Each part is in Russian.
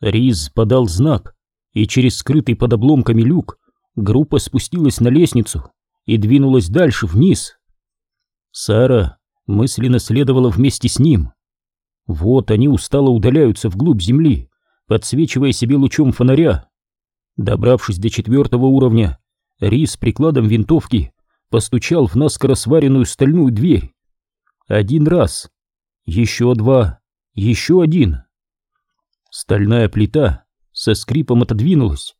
Риз подал знак, и через скрытый под обломками люк группа спустилась на лестницу и двинулась дальше, вниз. Сара мысленно следовала вместе с ним. Вот они устало удаляются вглубь земли, подсвечивая себе лучом фонаря. Добравшись до четвертого уровня, Рис прикладом винтовки постучал в наскоро сваренную стальную дверь. Один раз, еще два, еще один. Стальная плита со скрипом отодвинулась,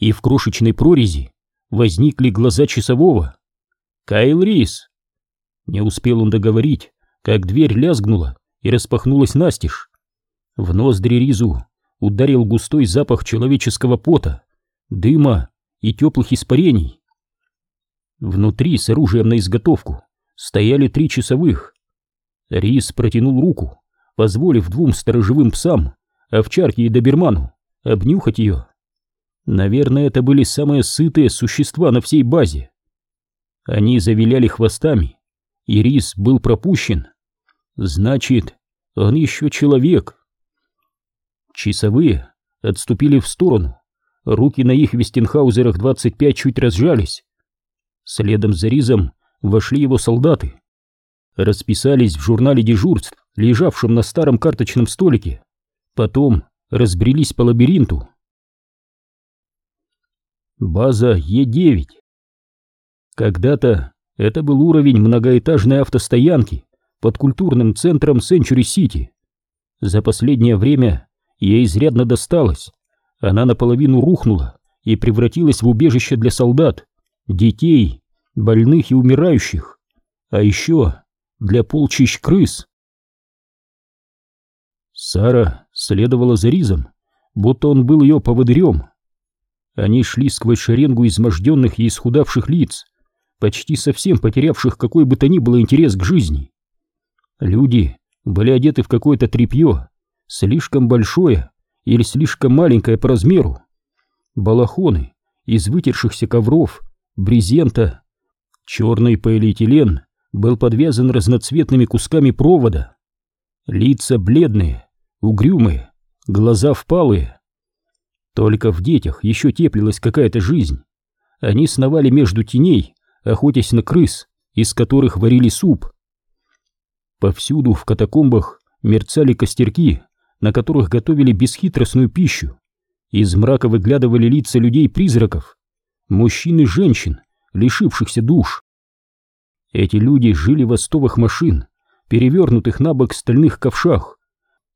и в крошечной прорези возникли глаза часового. «Кайл Рис!» Не успел он договорить, как дверь лязгнула и распахнулась настежь. В ноздри Ризу ударил густой запах человеческого пота, дыма и теплых испарений. Внутри с оружием на изготовку стояли три часовых. Рис протянул руку, позволив двум сторожевым псам, овчарке и доберману, обнюхать ее. Наверное, это были самые сытые существа на всей базе. Они завиляли хвостами, и Рис был пропущен. Значит, он еще человек. Часовые отступили в сторону, руки на их Вестенхаузерах 25 чуть разжались. Следом за Ризом вошли его солдаты. Расписались в журнале дежурств, лежавшем на старом карточном столике. Потом разбрелись по лабиринту. База Е9. Когда-то это был уровень многоэтажной автостоянки под культурным центром Сенчури-Сити. За последнее время ей изрядно досталось. Она наполовину рухнула и превратилась в убежище для солдат, детей, больных и умирающих, а еще для полчищ крыс. Сара следовала за Ризом, будто он был ее поводырем. Они шли сквозь шеренгу изможденных и исхудавших лиц, почти совсем потерявших какой бы то ни было интерес к жизни. Люди были одеты в какое-то тряпье, слишком большое или слишком маленькое по размеру. Балахоны из вытершихся ковров, брезента, черный полиэтилен был подвязан разноцветными кусками провода. Лица бледные, угрюмые, глаза впалые. Только в детях еще теплилась какая-то жизнь. Они сновали между теней, охотясь на крыс, из которых варили суп. Повсюду в катакомбах мерцали костерки, на которых готовили бесхитростную пищу. Из мрака выглядывали лица людей-призраков, мужчин и женщин, лишившихся душ. Эти люди жили в остовах машин, перевернутых на бок стальных ковшах,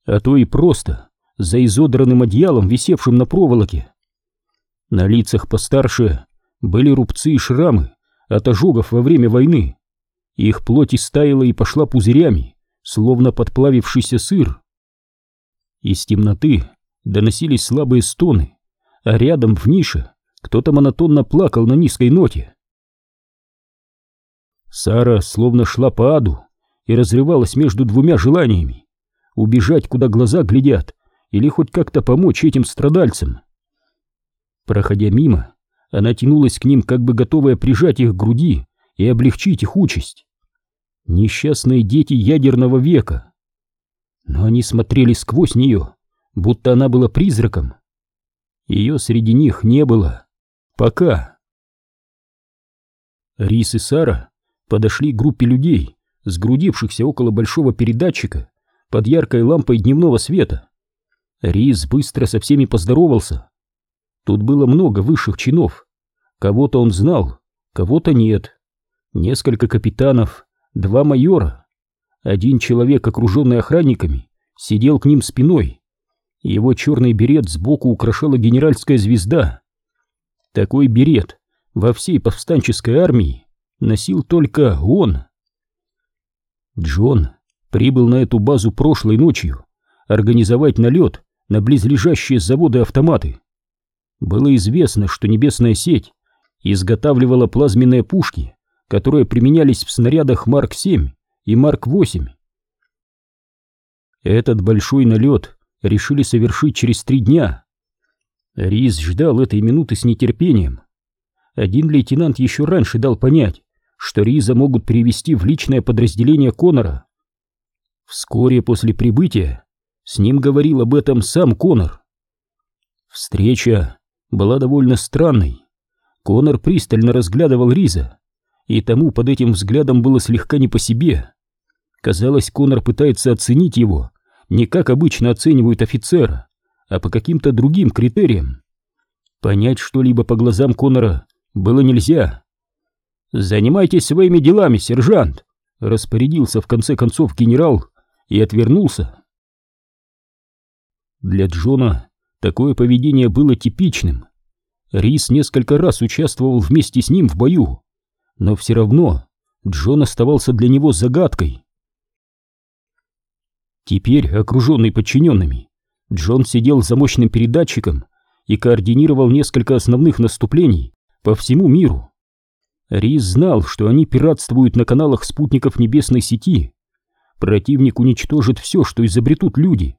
а то и просто за изодранным одеялом, висевшим на проволоке. На лицах постарше были рубцы и шрамы от ожогов во время войны. Их плоть истаяла и пошла пузырями, словно подплавившийся сыр. Из темноты доносились слабые стоны, а рядом в нише кто-то монотонно плакал на низкой ноте. Сара словно шла по аду и разрывалась между двумя желаниями — убежать, куда глаза глядят, или хоть как-то помочь этим страдальцам. Проходя мимо, она тянулась к ним, как бы готовая прижать их к груди и облегчить их участь. Несчастные дети ядерного века. Но они смотрели сквозь нее, будто она была призраком. Ее среди них не было. Пока. Рис и Сара подошли к группе людей, сгрудившихся около большого передатчика под яркой лампой дневного света. Рис быстро со всеми поздоровался. Тут было много высших чинов. Кого-то он знал, кого-то нет. Несколько капитанов, два майора. Один человек, окруженный охранниками, сидел к ним спиной. Его черный берет сбоку украшала генеральская звезда. Такой берет во всей повстанческой армии носил только он. Джон прибыл на эту базу прошлой ночью организовать налет на близлежащие заводы автоматы. Было известно, что небесная сеть изготавливала плазменные пушки, которые применялись в снарядах Марк-7 и Марк-8. Этот большой налет решили совершить через три дня. Рис ждал этой минуты с нетерпением. Один лейтенант еще раньше дал понять, что Риза могут перевести в личное подразделение Конора. Вскоре после прибытия с ним говорил об этом сам Конор. Встреча была довольно странной. Конор пристально разглядывал Риза, и тому под этим взглядом было слегка не по себе. Казалось, Конор пытается оценить его не как обычно оценивают офицера, а по каким-то другим критериям. Понять что-либо по глазам Конора было нельзя. «Занимайтесь своими делами, сержант!» распорядился в конце концов генерал и отвернулся. Для Джона такое поведение было типичным. Рис несколько раз участвовал вместе с ним в бою, но все равно Джон оставался для него загадкой. Теперь, окруженный подчиненными, Джон сидел за мощным передатчиком и координировал несколько основных наступлений по всему миру. Рис знал, что они пиратствуют на каналах спутников небесной сети. Противник уничтожит все, что изобретут люди,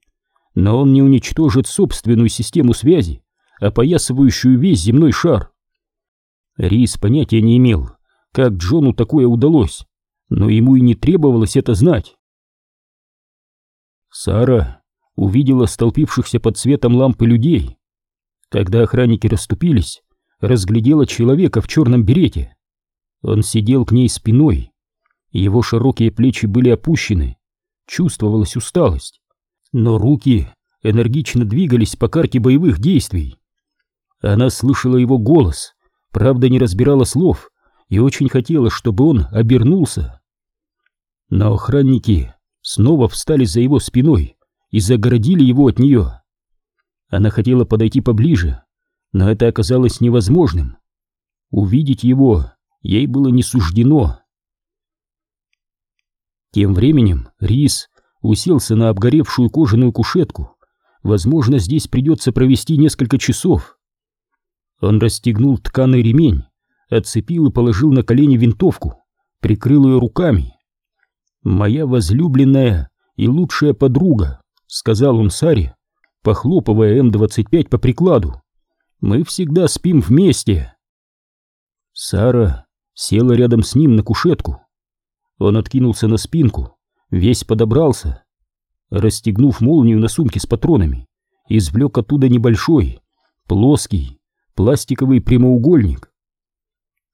но он не уничтожит собственную систему связи, опоясывающую весь земной шар. Рис понятия не имел, как Джону такое удалось, но ему и не требовалось это знать. Сара увидела столпившихся под светом лампы людей. Когда охранники расступились, разглядела человека в черном берете. Он сидел к ней спиной, его широкие плечи были опущены, чувствовалась усталость, но руки энергично двигались по карте боевых действий. Она слышала его голос, правда не разбирала слов и очень хотела, чтобы он обернулся. Но охранники снова встали за его спиной и загородили его от нее. Она хотела подойти поближе, но это оказалось невозможным. Увидеть его ей было не суждено. Тем временем Рис уселся на обгоревшую кожаную кушетку. Возможно, здесь придется провести несколько часов. Он расстегнул тканый ремень, отцепил и положил на колени винтовку, прикрыл ее руками. «Моя возлюбленная и лучшая подруга», — сказал он Саре, похлопывая М-25 по прикладу. «Мы всегда спим вместе». Сара села рядом с ним на кушетку. Он откинулся на спинку, весь подобрался. Расстегнув молнию на сумке с патронами, извлек оттуда небольшой, плоский, пластиковый прямоугольник.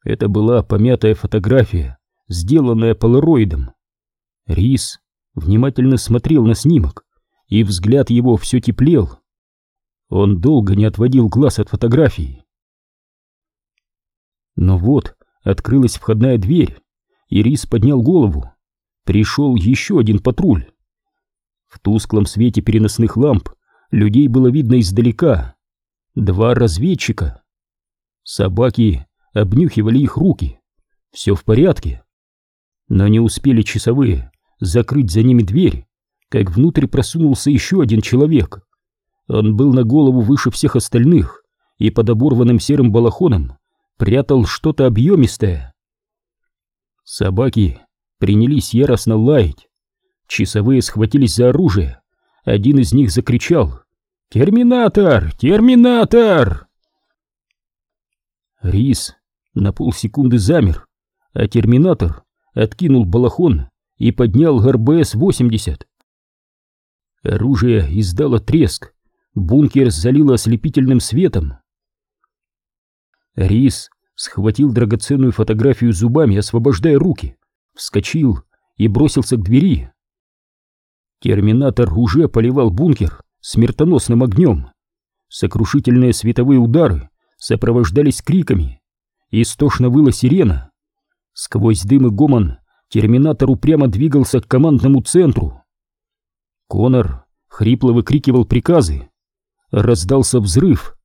Это была помятая фотография, сделанная полароидом. Рис внимательно смотрел на снимок, и взгляд его все теплел. Он долго не отводил глаз от фотографии. Но вот открылась входная дверь, и Рис поднял голову. Пришел еще один патруль. В тусклом свете переносных ламп людей было видно издалека. Два разведчика. Собаки обнюхивали их руки. Все в порядке. Но не успели часовые закрыть за ними дверь, как внутрь просунулся еще один человек. Он был на голову выше всех остальных и под оборванным серым балахоном прятал что-то объемистое. Собаки принялись яростно лаять. Часовые схватились за оружие. Один из них закричал «Терминатор! Терминатор!» Рис на полсекунды замер, а терминатор откинул балахон и поднял РБС-80. Оружие издало треск, бункер залило ослепительным светом. Рис схватил драгоценную фотографию зубами, освобождая руки, вскочил и бросился к двери. Терминатор уже поливал бункер смертоносным огнем. Сокрушительные световые удары сопровождались криками. Истошно выла сирена. Сквозь дым и гомон терминатор упрямо двигался к командному центру. Конор хрипло выкрикивал приказы. Раздался взрыв.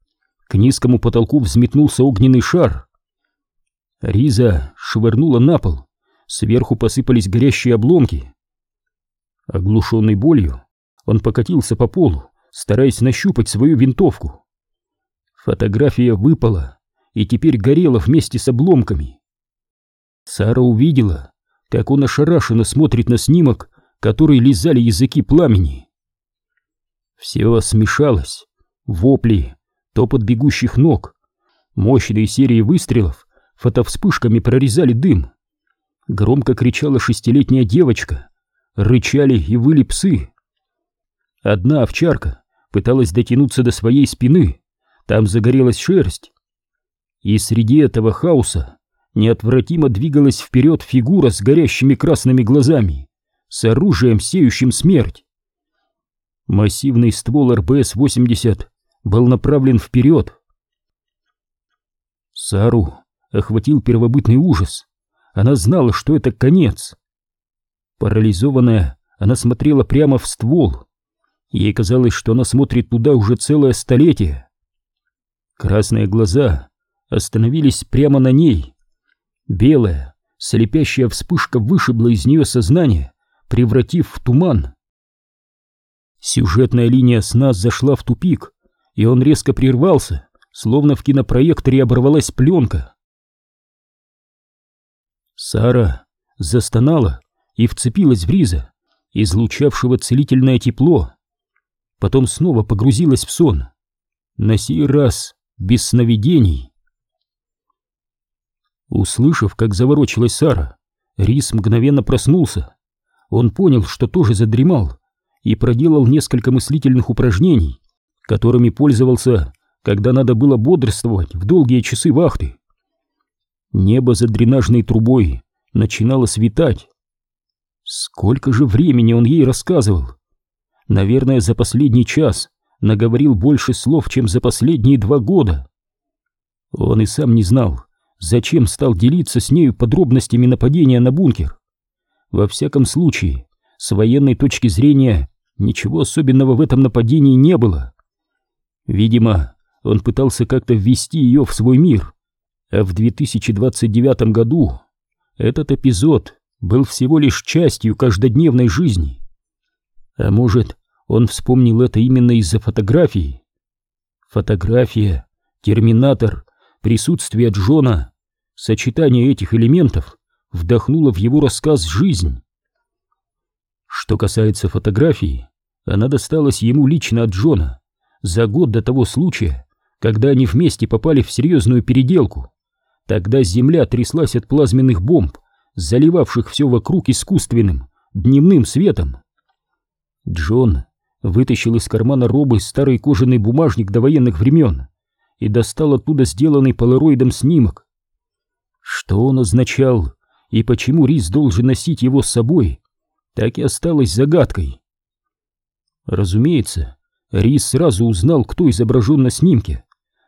К низкому потолку взметнулся огненный шар. Риза швырнула на пол. Сверху посыпались горящие обломки. Оглушенный болью, он покатился по полу, стараясь нащупать свою винтовку. Фотография выпала и теперь горела вместе с обломками. Сара увидела, как он ошарашенно смотрит на снимок, который лизали языки пламени. Все смешалось. Вопли, топот бегущих ног, мощные серии выстрелов фотовспышками прорезали дым. Громко кричала шестилетняя девочка, рычали и выли псы. Одна овчарка пыталась дотянуться до своей спины, там загорелась шерсть. И среди этого хаоса неотвратимо двигалась вперед фигура с горящими красными глазами, с оружием, сеющим смерть. Массивный ствол РБС-80 был направлен вперед. Сару охватил первобытный ужас. Она знала, что это конец. Парализованная, она смотрела прямо в ствол. Ей казалось, что она смотрит туда уже целое столетие. Красные глаза остановились прямо на ней. Белая, слепящая вспышка вышибла из нее сознание, превратив в туман. Сюжетная линия сна зашла в тупик, и он резко прервался, словно в кинопроекторе оборвалась пленка. Сара застонала и вцепилась в Риза, излучавшего целительное тепло. Потом снова погрузилась в сон. На сей раз без сновидений. Услышав, как заворочилась Сара, Рис мгновенно проснулся. Он понял, что тоже задремал, и проделал несколько мыслительных упражнений, которыми пользовался, когда надо было бодрствовать в долгие часы вахты. Небо за дренажной трубой начинало светать. Сколько же времени он ей рассказывал? Наверное, за последний час наговорил больше слов, чем за последние два года. Он и сам не знал, зачем стал делиться с нею подробностями нападения на бункер. Во всяком случае, с военной точки зрения, ничего особенного в этом нападении не было. Видимо, он пытался как-то ввести ее в свой мир, а в 2029 году этот эпизод был всего лишь частью каждодневной жизни. А может, он вспомнил это именно из-за фотографии. Фотография, терминатор, присутствие Джона, сочетание этих элементов вдохнуло в его рассказ жизнь. Что касается фотографии, она досталась ему лично от Джона за год до того случая, когда они вместе попали в серьезную переделку. Тогда земля тряслась от плазменных бомб, заливавших все вокруг искусственным, дневным светом. Джон вытащил из кармана робы старый кожаный бумажник до военных времен и достал оттуда сделанный полароидом снимок. Что он означал и почему Рис должен носить его с собой, так и осталось загадкой. Разумеется, Рис сразу узнал, кто изображен на снимке,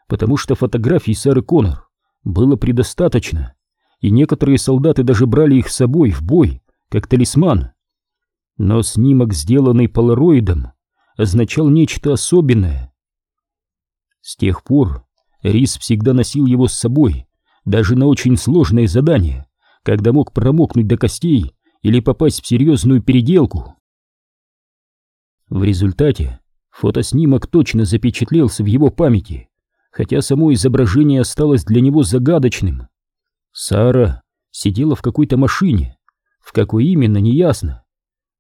потому что фотографий Сары Коннор было предостаточно, и некоторые солдаты даже брали их с собой в бой, как талисман. Но снимок, сделанный полароидом, означал нечто особенное. С тех пор Рис всегда носил его с собой, даже на очень сложные задания, когда мог промокнуть до костей или попасть в серьезную переделку. В результате фотоснимок точно запечатлелся в его памяти, хотя само изображение осталось для него загадочным. Сара сидела в какой-то машине, в какой именно, неясно.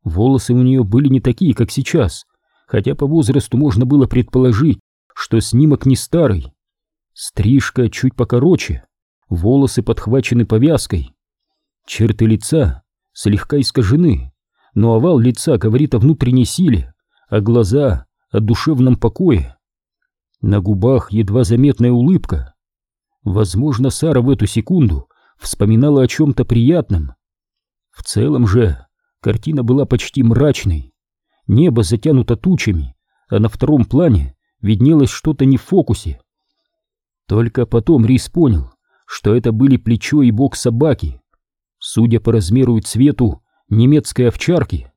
Волосы у нее были не такие, как сейчас, хотя по возрасту можно было предположить, что снимок не старый. Стрижка чуть покороче, волосы подхвачены повязкой. Черты лица слегка искажены, но овал лица говорит о внутренней силе, а глаза — о душевном покое. На губах едва заметная улыбка. Возможно, Сара в эту секунду вспоминала о чем-то приятном. В целом же картина была почти мрачной. Небо затянуто тучами, а на втором плане виднелось что-то не в фокусе. Только потом Рис понял, что это были плечо и бок собаки, судя по размеру и цвету немецкой овчарки.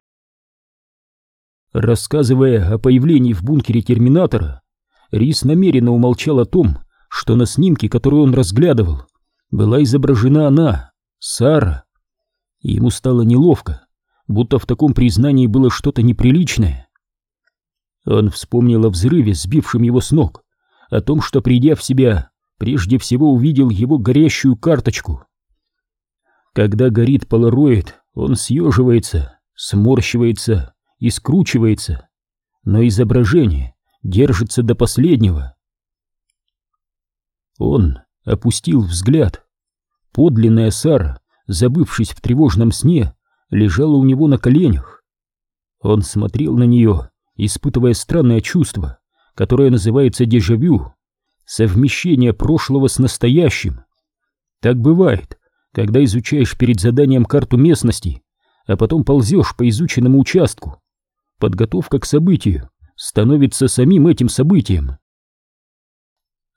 Рассказывая о появлении в бункере терминатора, Рис намеренно умолчал о том, что на снимке, который он разглядывал, была изображена она, Сара. Ему стало неловко, будто в таком признании было что-то неприличное. Он вспомнил о взрыве, сбившем его с ног, о том, что, придя в себя, прежде всего увидел его горящую карточку. Когда горит полароид, он съеживается, сморщивается и скручивается, но изображение держится до последнего. Он опустил взгляд. Подлинная Сара, забывшись в тревожном сне, лежала у него на коленях. Он смотрел на нее, испытывая странное чувство, которое называется дежавю, совмещение прошлого с настоящим. Так бывает, когда изучаешь перед заданием карту местности, а потом ползешь по изученному участку. Подготовка к событию становится самим этим событием.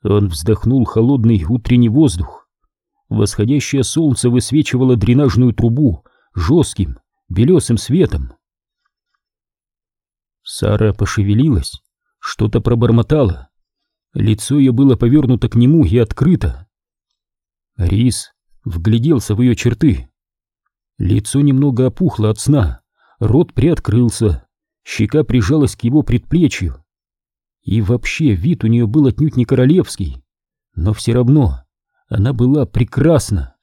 Он вздохнул холодный утренний воздух. Восходящее солнце высвечивало дренажную трубу жестким, белесым светом. Сара пошевелилась, что-то пробормотала. Лицо ее было повернуто к нему и открыто. Рис вгляделся в ее черты. Лицо немного опухло от сна, рот приоткрылся, щека прижалась к его предплечью. И вообще вид у нее был отнюдь не королевский, но все равно она была прекрасна.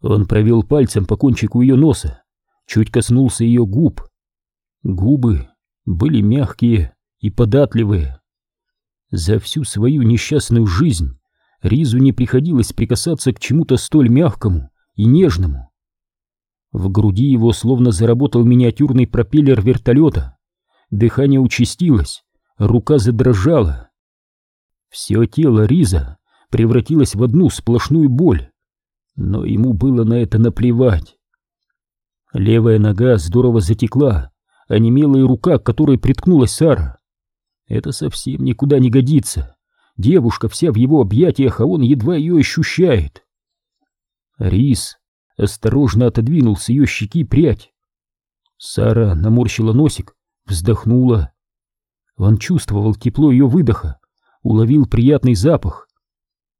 Он провел пальцем по кончику ее носа, чуть коснулся ее губ. Губы были мягкие и податливые. За всю свою несчастную жизнь Ризу не приходилось прикасаться к чему-то столь мягкому и нежному. В груди его словно заработал миниатюрный пропеллер вертолета. Дыхание участилось, рука задрожала. Все тело Риза превратилось в одну сплошную боль, но ему было на это наплевать. Левая нога здорово затекла, а немелая рука, к которой приткнулась Сара. Это совсем никуда не годится. Девушка вся в его объятиях, а он едва ее ощущает. Рис осторожно отодвинул с ее щеки прядь. Сара наморщила носик, вздохнула. Он чувствовал тепло ее выдоха, уловил приятный запах.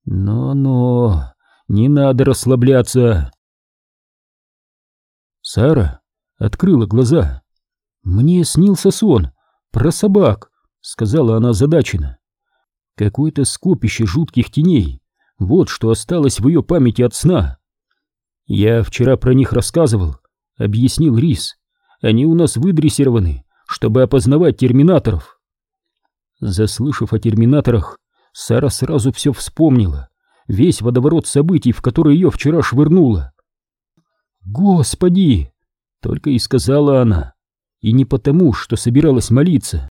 Но-но, не надо расслабляться. Сара открыла глаза. «Мне снился сон про собак», — сказала она задаченно. «Какое-то скопище жутких теней. Вот что осталось в ее памяти от сна». «Я вчера про них рассказывал», — объяснил Рис. «Они у нас выдрессированы, чтобы опознавать терминаторов». Заслышав о терминаторах, Сара сразу все вспомнила. Весь водоворот событий, в который ее вчера швырнуло. «Господи!» — только и сказала она. И не потому, что собиралась молиться.